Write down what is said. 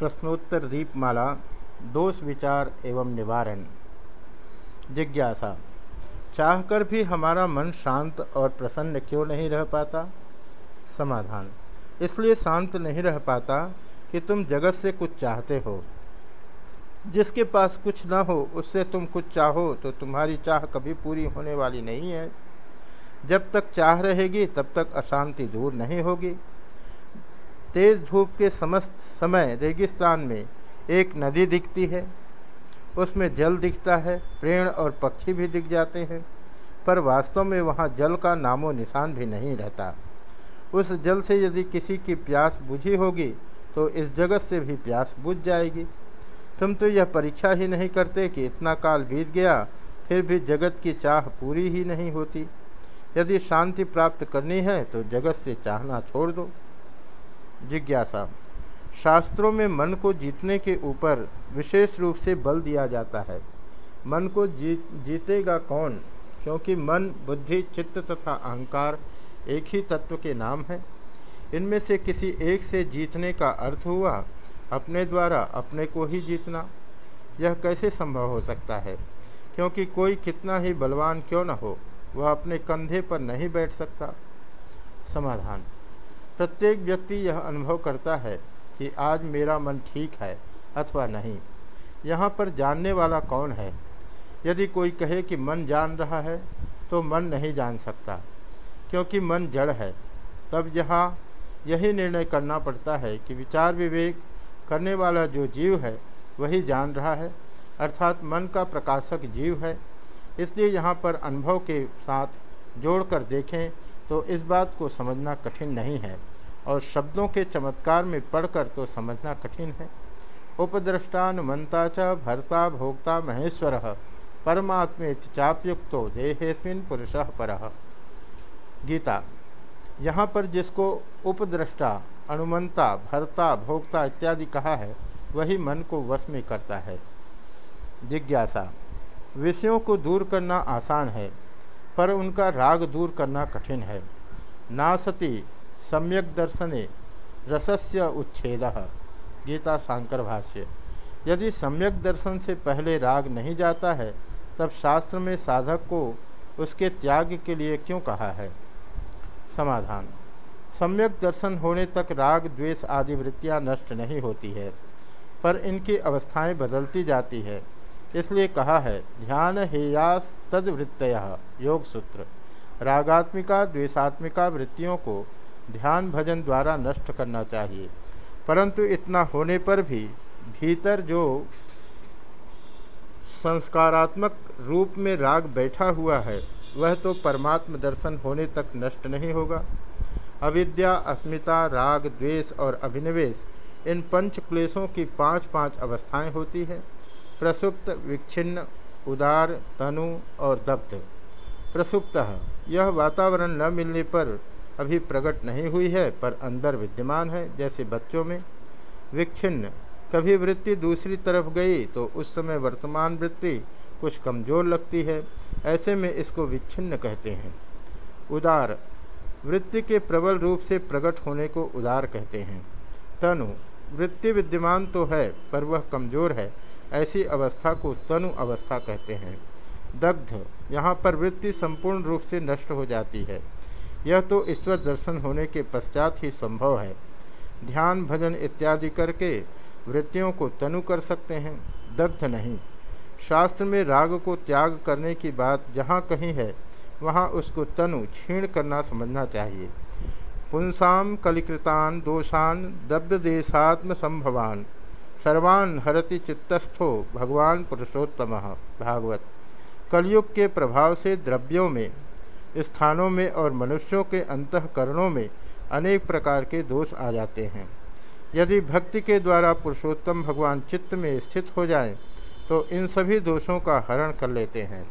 प्रश्नोत्तर दीपमाला, दोष विचार एवं निवारण। जिज्ञासा, चाहकर भी हमारा मन शांत और प्रसन्न क्यों नहीं रह पाता? समाधान, इसलिए शांत नहीं रह पाता कि तुम जगत से कुछ चाहते हो। जिसके पास कुछ न हो, उससे तुम कुछ चाहो तो तुम्हारी चाह कभी पूरी होने वाली नहीं है। जब तक चाह रहेगी, तब तक अशांति दूर नहीं होगी। तेज धूप के समस्त समय रेगिस्तान में एक नदी दिखती है। उसमें जल दिखता है, पेड़ और पक्षी भी दिख जाते हैं, पर वास्तव में वहाँ जल का नामो निशान भी नहीं रहता। उस जल से यदि किसी की प्यास बुझी होगी तो इस जगत से भी प्यास बुझ जाएगी। तुम तो यह परीक्षा ही नहीं करते कि इतना काल बीत गया, फिर भी जगत की चाह पूरी ही नहीं होती। यदि शांति प्राप्त करनी है तो जगत से चाहना छोड़ दो। जिज्ञासा। शास्त्रों में मन को जीतने के ऊपर विशेष रूप से बल दिया जाता है। मन को जीत जीतेगा कौन? क्योंकि मन, बुद्धि, चित्त तथा अहंकार एक ही तत्व के नाम है। इनमें से किसी एक से जीतने का अर्थ हुआ, अपने द्वारा अपने को ही जीतना। यह कैसे संभव हो सकता है? क्योंकि कोई कितना ही बलवान क्यों न हो, वह अपने कंधे पर नहीं बैठ सकता। समाधान। प्रत्येक व्यक्ति यह अनुभव करता है कि आज मेरा मन ठीक है अथवा नहीं। यहाँ पर जानने वाला कौन है? यदि कोई कहे कि मन जान रहा है तो मन नहीं जान सकता। क्योंकि मन जड़ है, तब यहाँ यही निर्णय करना पड़ता है कि विचार विवेक करने वाला जो जीव है, वही जान रहा है, अर्थात मन का प्रकाशक जीव है। इसलिए यहाँ पर अनुभव के साथ जोड़कर देखें तो इस बात को समझना कठिन नहीं है और शब्दों के चमत्कार में पढ़कर तो समझना कठिन है। उपद्रष्टानुमंता च भर्ता भोक्ता महेश्वर परमात्मे चाप्युक्तो देहेस्मिन पुरुष पर। गीता, यहाँ पर जिसको उपद्रष्टा, अनुमंता, भर्ता, भोक्ता इत्यादि कहा है, वही मन को वश में करता है। जिज्ञासा, विषयों को दूर करना आसान है पर उनका राग दूर करना कठिन है। नासती, सम्यक दर्शने, रसस्य उच्छेद, गीता शांकर भाष्य। यदि सम्यक दर्शन से पहले राग नहीं जाता है, तब शास्त्र में साधक को उसके त्याग के लिए क्यों कहा है? समाधान। सम्यक दर्शन होने तक राग, द्वेष आदि वृत्तियाँ नष्ट नहीं होती है, पर इनकी अवस्थाएँ बदलती जाती है। इसलिए कहा है, ध्यान हेयास तदवृत्त योग सूत्र। रागात्मिका, द्वेषात्मिका वृत्तियों को ध्यान भजन द्वारा नष्ट करना चाहिए। परंतु इतना होने पर भी भीतर जो संस्कारात्मक रूप में राग बैठा हुआ है, वह तो परमात्म दर्शन होने तक नष्ट नहीं होगा। अविद्या, अस्मिता, राग, द्वेष और अभिनिवेश, इन पंच क्लेशों की पाँच पाँच अवस्थाएँ होती है। प्रसुप्त, विच्छिन्न, उदार, तनु और दब्ध प्रसुप्त यह वातावरण न मिलने पर अभी प्रकट नहीं हुई है, पर अंदर विद्यमान है, जैसे बच्चों में। विच्छिन्न। कभी वृत्ति दूसरी तरफ़ गई तो उस समय वर्तमान वृत्ति कुछ कमज़ोर लगती है। ऐसे में इसको विच्छिन्न कहते हैं। उदार। वृत्ति के प्रबल रूप से प्रकट होने को उदार कहते हैं। तनु। वृत्ति विद्यमान तो है, पर वह कमज़ोर है। ऐसी अवस्था को तनु अवस्था कहते हैं। दग्ध, यहाँ पर वृत्ति संपूर्ण रूप से नष्ट हो जाती है। यह तो ईश्वर दर्शन होने के पश्चात ही संभव है। ध्यान, भजन इत्यादि करके वृत्तियों को तनु कर सकते हैं। दग्ध नहीं। शास्त्र में राग को त्याग करने की बात जहाँ कहीं है, वहाँ उसको तनु क्षीण करना समझना चाहिए। पुंसाम कलिकृतान दोषान देशात्म संभवान सर्वान हरति चित्तस्थो भगवान पुरुषोत्तम, भागवत। कलयुग के प्रभाव से द्रव्यों में, स्थानों में और मनुष्यों के अंतकरणों में अनेक प्रकार के दोष आ जाते हैं। यदि भक्ति के द्वारा पुरुषोत्तम भगवान चित्त में स्थित हो जाए तो इन सभी दोषों का हरण कर लेते हैं।